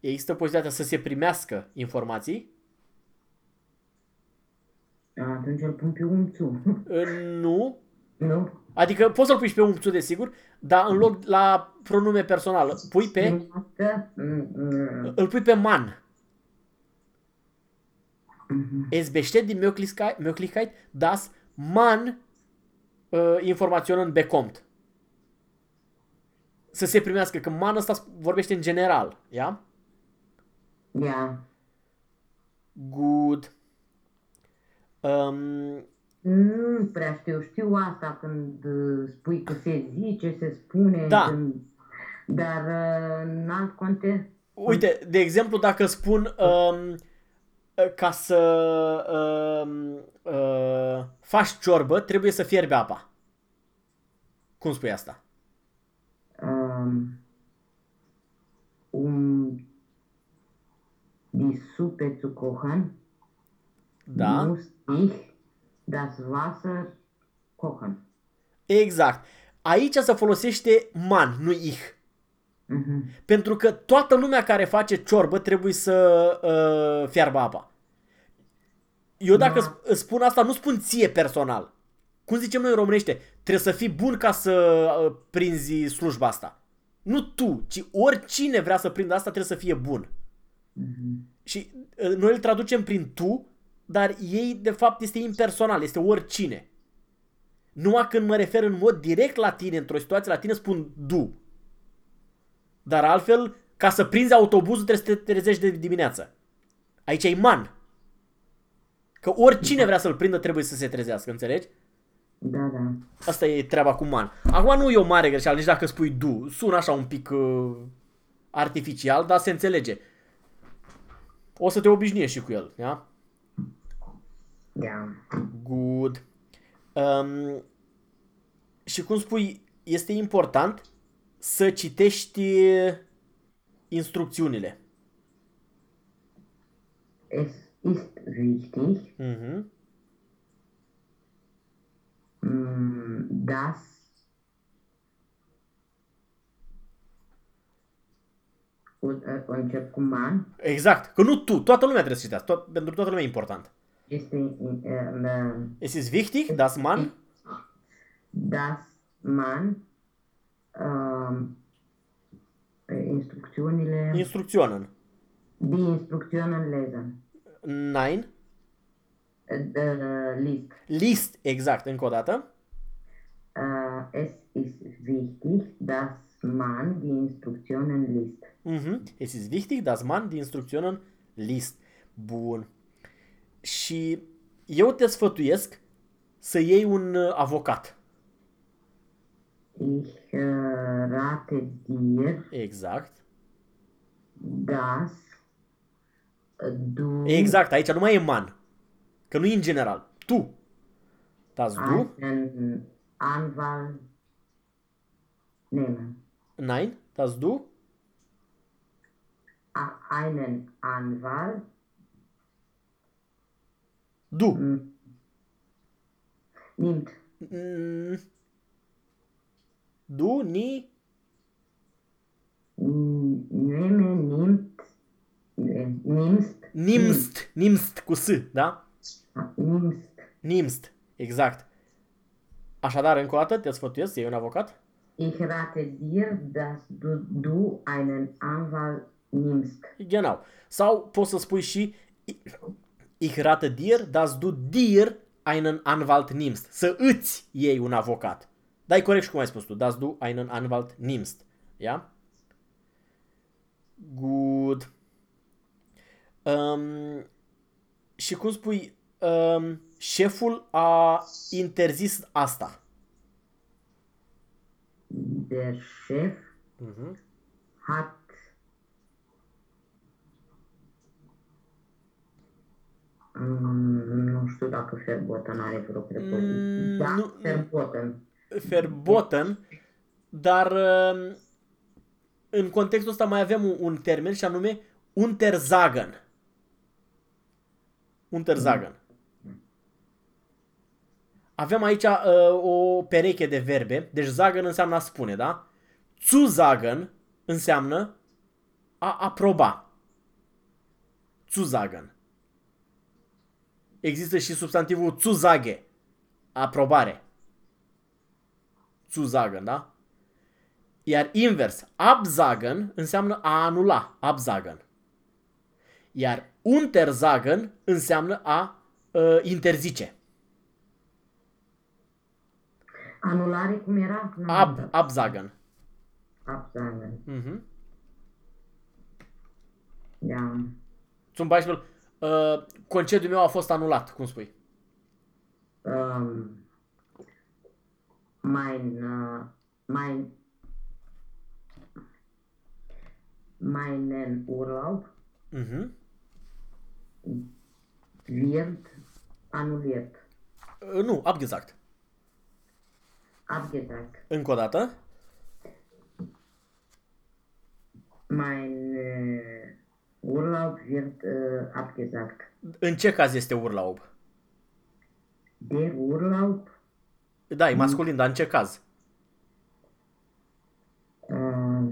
există posibilitatea să se primească informații? Atunci îl pun pe umțu. Uh, Nu. nu? Adică poți să-l pui și pe umțul, desigur, dar în loc la pronume personal, pui pe, Că, mm, mm, îl pui pe man. mhm. Es besteht die Möglichkeit, Möglichkeit dass man uh, Informationen bekommt. Să se primească, că man ăsta vorbește în general, ia? Ja. Good. Um, Nu prea știu. Știu asta când uh, spui că se zice, se spune. Da. Când... Dar uh, în alt context, uite, de exemplu, dacă spun um, ca să um, uh, faci ciorbă, trebuie să fierbi apa. Cum spui asta? um, um die Suppe zu kochen, Da? muss ich das Wasser kochen. Exact. Aici se folosește man, nu ich. Mhm. Pentru că toată lumea care face ciorbă trebuie să uh, fiarbă apa. Eu dacă Da. da. îți spun asta, nu spun ție personal. Cum zicem noi în românește, trebuie să fii bun ca să uh, prinzi slujba asta. Nu tu, ci oricine vrea să prindă asta trebuie să fie bun. Mhm. Și uh, noi îl traducem prin tu, dar ei de fapt este impersonal, este oricine. Numai când mă refer în mod direct la tine, într-o situație la tine, spun du. Dar altfel, ca să prinzi autobuzul trebuie să te trezești de dimineață. Aici e man. Că oricine vrea să-l prindă trebuie să se trezească, înțelegi? Da, da. Asta e treaba cu man. Acum nu e o mare greșeală, nici dacă spui du. Sună așa un pic uh, artificial, dar se înțelege. O să te obișnuiești și cu el, da? Ja. Good. Um, și cum spui, este important să citești instrucțiunile. Es ist wichtig, Mhm. mm, dass und, uh, încep cu man, Exact. Că nu tu, toată lumea trebuie să citească. Tot, pentru toată lumea e important. Uh, uh, Es ist wichtig, dass man dass man ähm, Instruktionen, instrucționen. die Instruktionen lesen, Nein. äh, liest. List, exact, încă o dată. Äh, es ist wichtig, dass man die Instruktionen liest. Mhm. Es ist wichtig, dass man die Instruktionen liest. Bun. Și eu te sfătuiesc să iei un uh, avocat. Ich äh, rate dir, Exact. dass du Exact, aici nu mai e man. Că nu e în general. Tu. Das du? einen Anwalt nehmen. Nein, das du? A- Einen Anwalt Du. mm, nimmt Mm. Du, ni, Neme, nimmt, ne- nimmst, nimst, nimst cu S, da? nimmst, Nimst, exact. Așadar, încă o dată, te sfătuiesc să iei un avocat? Ich rate dir, dass du, du einen Anwalt nimmst. Genau. Sau poți să spui și Ich rate dir, dass du dir einen Anwalt nimmst. Să îți iei un avocat. Dar e corect și cum ai spus tu. Dass du einen Anwalt nimmst. Ja? Good. Um, și cum spui, um, șeful a interzis asta. Der Chef Mhm. hat Mm, nu știu dacă Verboten are vreo prepoziție. Mm, da, nu- Verboten. verboten, dar um, în contextul ăsta mai avem un, un termen și anume untersagen. Untersagen. Avem aici uh, o pereche de verbe, deci sagen înseamnă a spune, da? Zusagen înseamnă a aproba. Zusagen. Există și substantivul zuzage, aprobare zusagen, da? Iar invers, absagen înseamnă a anula, absagen. Iar untersagen înseamnă a uh, interzice. Anulare cum era? Nu am Ab, dat. absagen. Absagen. Mhm. Da. Zum Beispiel, uh, concediul meu a fost anulat, cum spui? Um, mein, uh, mein, meinen Urlaub Mhm. wird annulliert. Uh, nu, abgesagt. Abgesagt. Încă o dată. Mein äh, Urlaub wird äh, abgesagt. În ce caz este urlaub? Der Urlaub Da, e masculin, dar în ce caz? äh,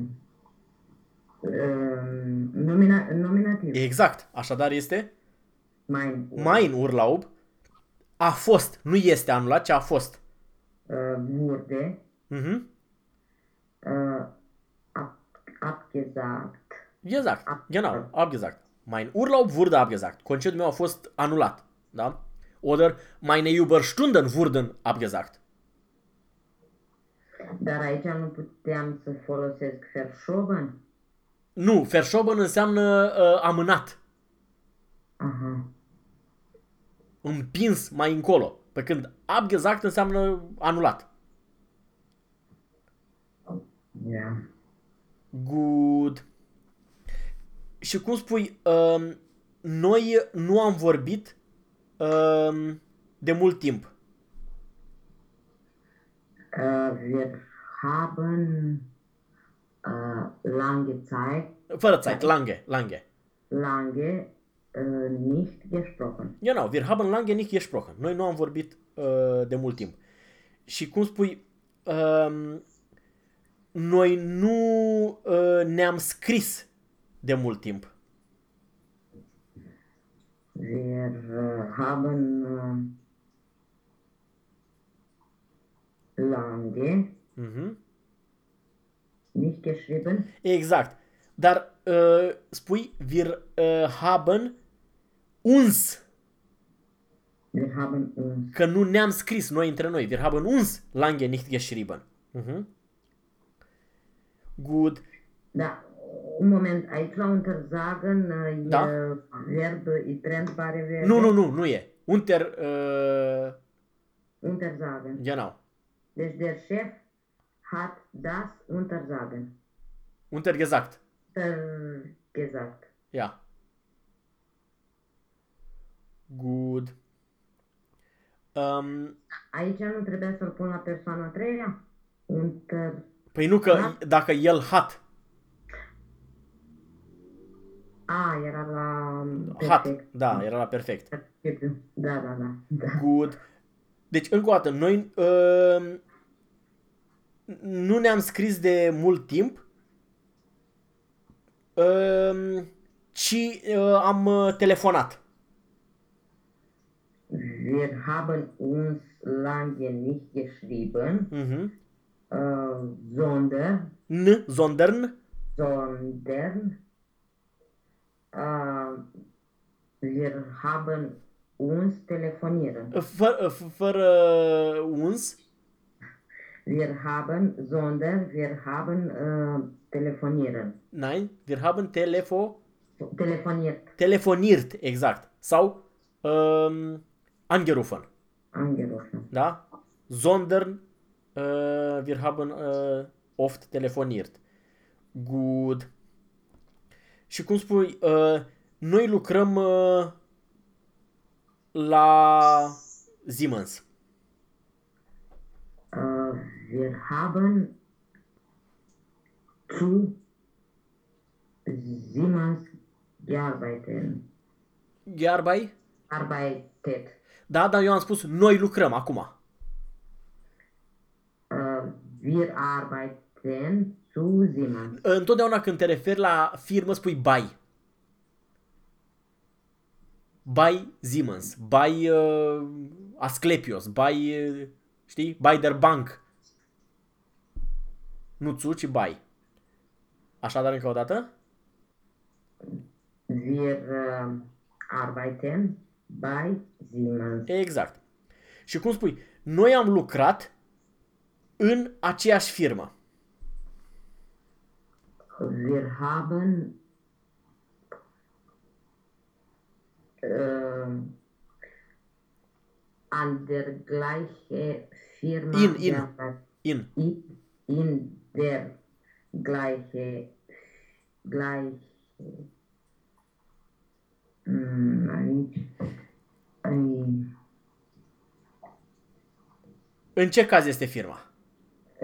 äh, nomina nominativ. Exact. Așadar este Mein Urlaub mein Urlaub a fost, nu este anulat, ci a fost. äh, wurde Mhm. äh, ab abgesagt. Exact, Ab- genau, abgesagt. Mein Urlaub wurde abgesagt. Concediul meu a fost anulat, da? Oder meine Überstunden wurden abgesagt. Dar aici nu puteam să folosesc verschoben? Nu, verschoben înseamnă uh, amânat, Aha. împins mai încolo. Pe când abgesagt înseamnă anulat. Ja. Good. Și cum spui, um, noi nu am vorbit um, de mult timp. Äh, wir haben äh, lange Zeit, Fără Zeit, lange, lange. lange äh, nicht gesprochen. Genau, wir haben lange nicht gesprochen. Noi nu am vorbit uh, de mult timp. Și cum spui, um, noi nu uh, ne-am scris de mult timp. Wir äh, haben äh, lange Mhm. nicht geschrieben. Exact. Dar uh, spui, wir uh, haben uns, Wir haben uns că nu ne-am scris noi între noi. Wir haben uns lange nicht geschrieben. Mhm. Good. Da, un Moment, aici la Untersagen äh, Da. e verb, e trendbare verb. Nu, nu, nu, nu e. Unter, uh, Untersagen. genau. Deci der Chef hat das Untersagen. Untergesagt. Äh, gesagt. Ja. Good. Um, Aici nu trebuia să-l pun la persoana a treia? Unter... păi nu că Da. dacă el hat, A, era la... hat, Perfect. da, era la perfect. Perfect. Da, da, da. da. Good. Deci, încă o dată, noi uh, nu ne-am scris de mult timp, uh, ci uh, am uh, telefonat. Wir haben uns lange nicht geschrieben. Mhm. uh, Sonder, N, Sondern, Sondern, uh, wir haben uns telefonieren. fără, fără uns, Wir haben, Sonder, wir haben uh, telefonieren. nein, wir haben telefo, Telefoniert, telefoniert, exact. Sau um, angerufen, angerufen. da? Sondern uh, wir haben uh, oft telefoniert. Good. Și cum spui, uh, noi lucrăm uh, la Siemens. Uh, wir haben zu Siemens gearbeitet. Gearbei? Arbeitet. Da, dar eu am spus noi lucrăm acum. Uh, wir arbeiten zu Siemens. Întotdeauna când te referi la firmă spui by. By Siemens, by uh, Asclepios, by, uh, știi, by der Bank. Nu tu, ci by. Așadar, încă o dată? Wir uh, arbeiten bei Siemens. Exact. Și cum spui, noi am lucrat în aceeași firmă. Wir haben äh, an der gleiche Firma In- in. gearbeitet. In. in, in der gleiche gleiche mm, aici ai, În ce caz este firma?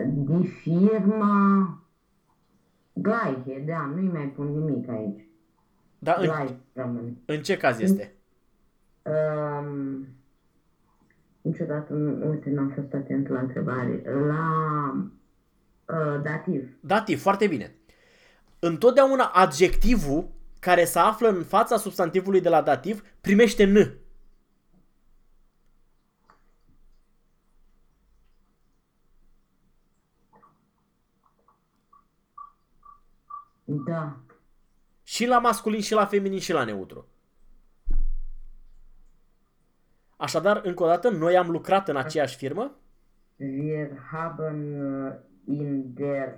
di firma gleiche, da, nu-i mai pun nimic aici. Da, în, Gleiche rămâne. în ce caz este? Um, niciodată, nu, uite, n-am fost atent la întrebare. La uh, dativ. Dativ, foarte bine. Întotdeauna adjectivul care se află în fața substantivului de la dativ primește N. Da. Și la masculin, și la feminin, și la neutru. Așadar, încă o dată, noi am lucrat în aceeași firmă. Wir haben äh, in der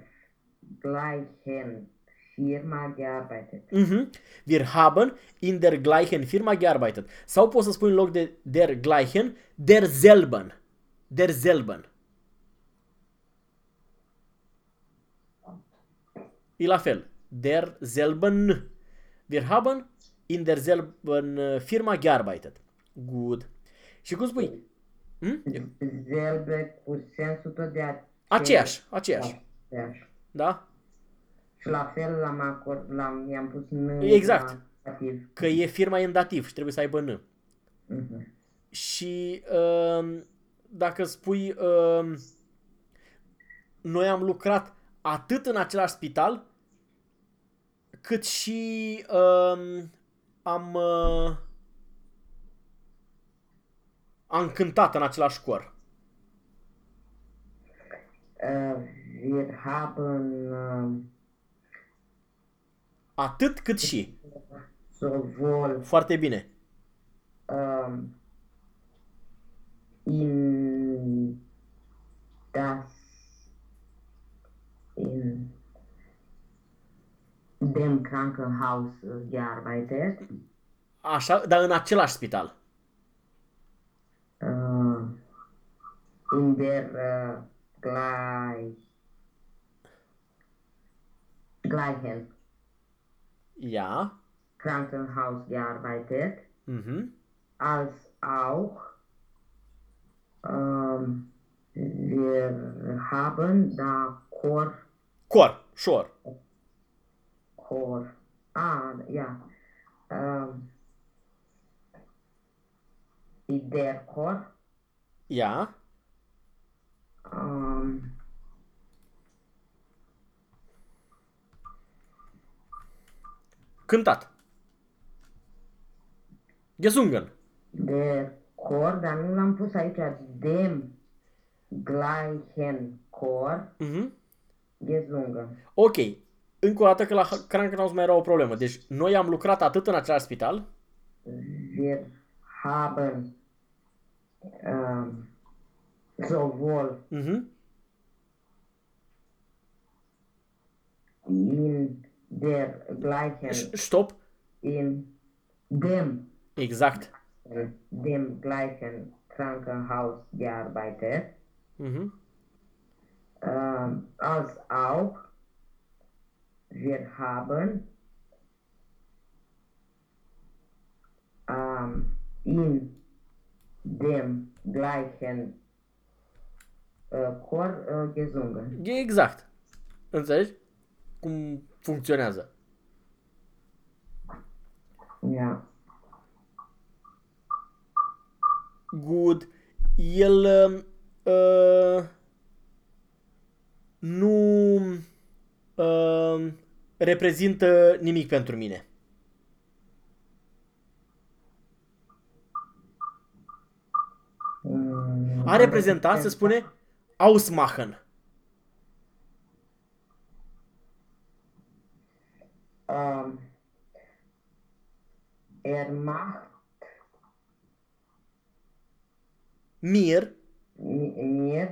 gleichen Firma gearbeitet. Mhm. Wir haben in der gleichen Firma gearbeitet. Sau poți să spui în loc de der gleichen, derselben. Derselben. E la fel. Derselben. Wir haben in derselben uh, Firma gearbeitet. Good. Și cum spui? Hm? Selbe cu sensul tot de a... Aceeași, aceeași. Aceeași. Da? Și la fel l-am acord, l-am, i-am pus N Exact. la dativ. Că e firma e în dativ și trebuie să aibă N. Mhm. Și um, dacă spui um, noi am lucrat atât în același spital cât și um, am uh, am cântat în același cor. Äh, wir haben äh, Atât cât și. sowohl Foarte bine. ähm, in das in dem Krankenhaus äh, gearbeitet, Așa, dar în același spital. äh, in der äh, gleich, gleichen Ja. Krankenhaus gearbeitet, Mhm. als auch ähm, wir haben da Chor, Cor, sure. Chor, ah, ja, ähm, der Chor, Ja. ähm, Cântat. Gesungen. der Chor, dar nu l-am pus aici, dem, gleichen Chor Mhm. gesungen. Ok. Încă o dată că la Krankenhaus mai era o problemă. Deci noi am lucrat atât în același spital, Wir haben ähm, sowohl mhm. in der gleichen, Sch- stop, in dem, exact. dem gleichen Krankenhaus gearbeitet, Mhm. ähm, als auch wir haben ähm, in dem gleichen äh, Chor äh, gesungen. E exact. Înțelegi? Cum funcționează. Ja. Good. El uh, nu uh, reprezintă nimic pentru mine. Mm, A reprezentat, se spune, Ausmachen. Ähm, er macht Mir. mi- mir,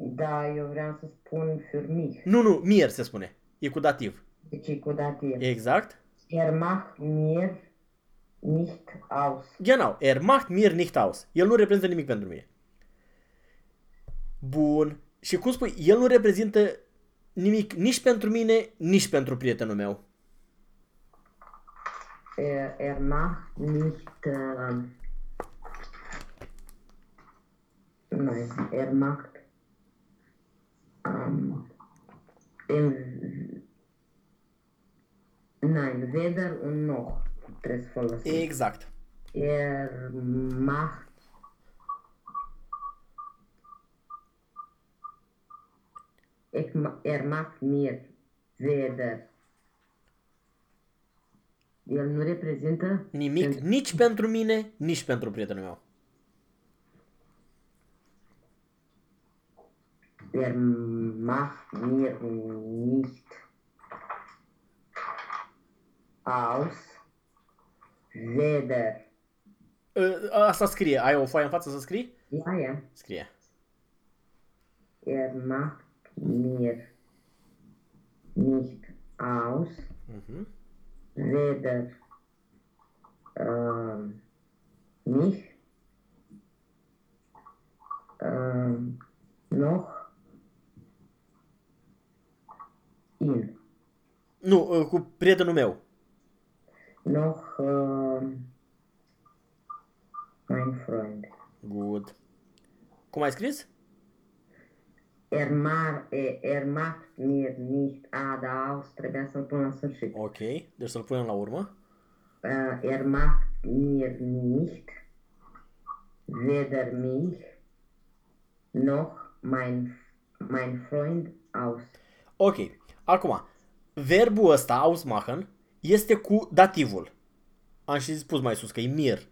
da, eu vreau să spun für mich, Nu, nu, mir se spune. E cu dativ. deci e cu dativ. Exact. Er macht mir nicht aus. Genau. Er macht mir nicht aus. El nu reprezintă nimic pentru mine. Bun. Și cum spui, el nu reprezintă nimic nici pentru mine, nici pentru prietenul meu. Er, er macht nicht, ähm, nein, er macht, ähm, em- nein, weder und noch trebuie să folosim. Exact. Er macht Ich ma- Er macht mir weder. El nu reprezintă Nimic nici pentru mine, nici pentru prietenul meu. Er macht mir nicht aus, weder. Ă, Asta scrie. Ai o foaie în față să scrii? Ja, ja. Scrie. Er macht mir nicht aus, Mhm. weder ähm, mich ähm, noch ihn, Nu, ă, cu prietenul meu. noch ähm, mein Freund. Good. Cum ai scris? Er, mar, e- er macht mir nicht a, da, aus, trebuia să-l pun la sfârșit. Ok. Deci să-l punem la urmă. Äh, er macht mir nicht weder mich noch mein, mein Freund aus. Ok. Acum, verbul ăsta, ausmachen, este cu dativul. Am și spus mai sus că e mir.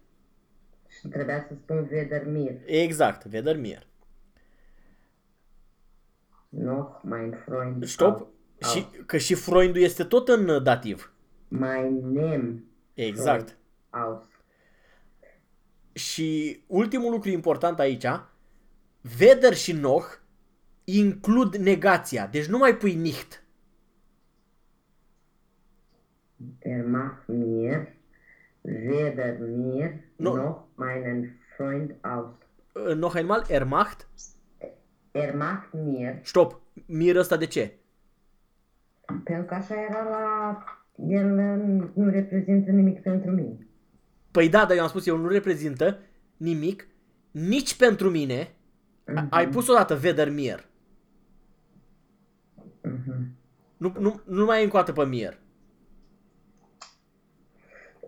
Și trebuia să spun weder mir Exact, weder mir. noch mein Freund Stop. aus. Și, că și Freundul este tot în uh, dativ. Mein Name Exact. aus. Și ultimul lucru important aici, weder și noch includ negația. Deci nu mai pui nicht. Er macht mir weder mir No. noch meinen Freund aus. Uh, Noch einmal, er macht. Er macht mir, Stop. Mir ăsta de ce? pentru că așa era la... El uh, nu reprezintă nimic pentru mine. Păi da, dar eu am spus, eu nu reprezintă nimic nici pentru mine. A- Ai pus odată weder mir. Mhm. Nu, nu, nu mai e încă o dată pe mir.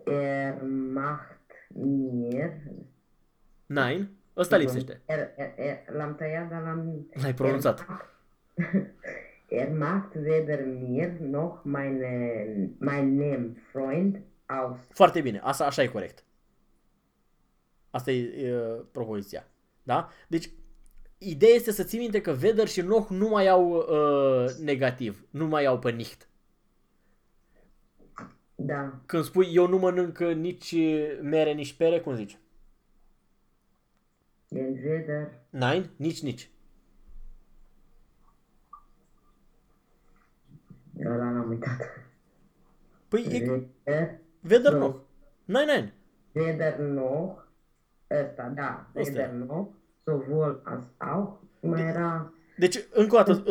Er macht mir... Nein. Ăsta lipsește. Er, er, er, l-am tăiat, dar l-am... L-ai pronunțat. Er macht weder mir noch meine, meinem Freund aus. Foarte bine. Asta așa e corect. Asta e, e propoziția. Da? Deci, ideea este să ții minte că Vedder și Noh nu mai au uh, negativ, nu mai au pe nicht. Da. Când spui eu nu mănânc nici mere, nici pere, cum zici? Entweder Nein? Nici, nici. ăla l-am uitat. Păi e Weder, Vedder Nu. Noh. Nein, nein. weder noch, ăsta, da, Ăsta e. weder noch, sowohl als auch, mai era... Deci, încă o dată,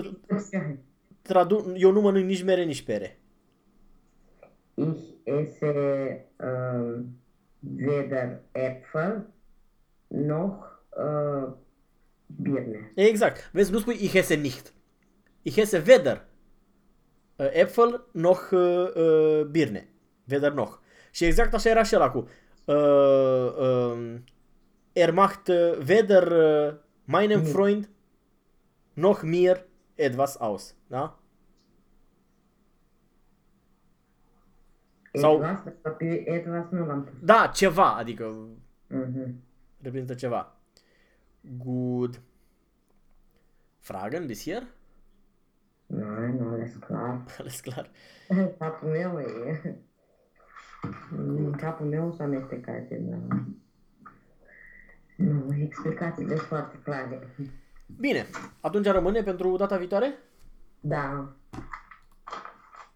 tradu- eu nu mănânc nici mere, nici pere. Ich esse ähm, weder Äpfel noch äh, Birne. Exact. Vezi, nu spui ich esse nicht. Ich esse weder uh, Äpfel noch uh, uh, Birne. Weder noch. Și exact așa era și ăla cu uh, uh, Er macht weder uh, meinem. Freund noch mir etwas aus. Da? Sau- Etwas, dar pe etwas nu l-am pus. Da, ceva, adică Mhm. reprezintă ceva. Good. Fragen bisher? Nein, alles klar. Alles clar. Capul meu e... În capul meu s-a amestecat da. Nu, explicațiile sunt foarte clare. Bine, atunci rămâne pentru data viitoare? Da,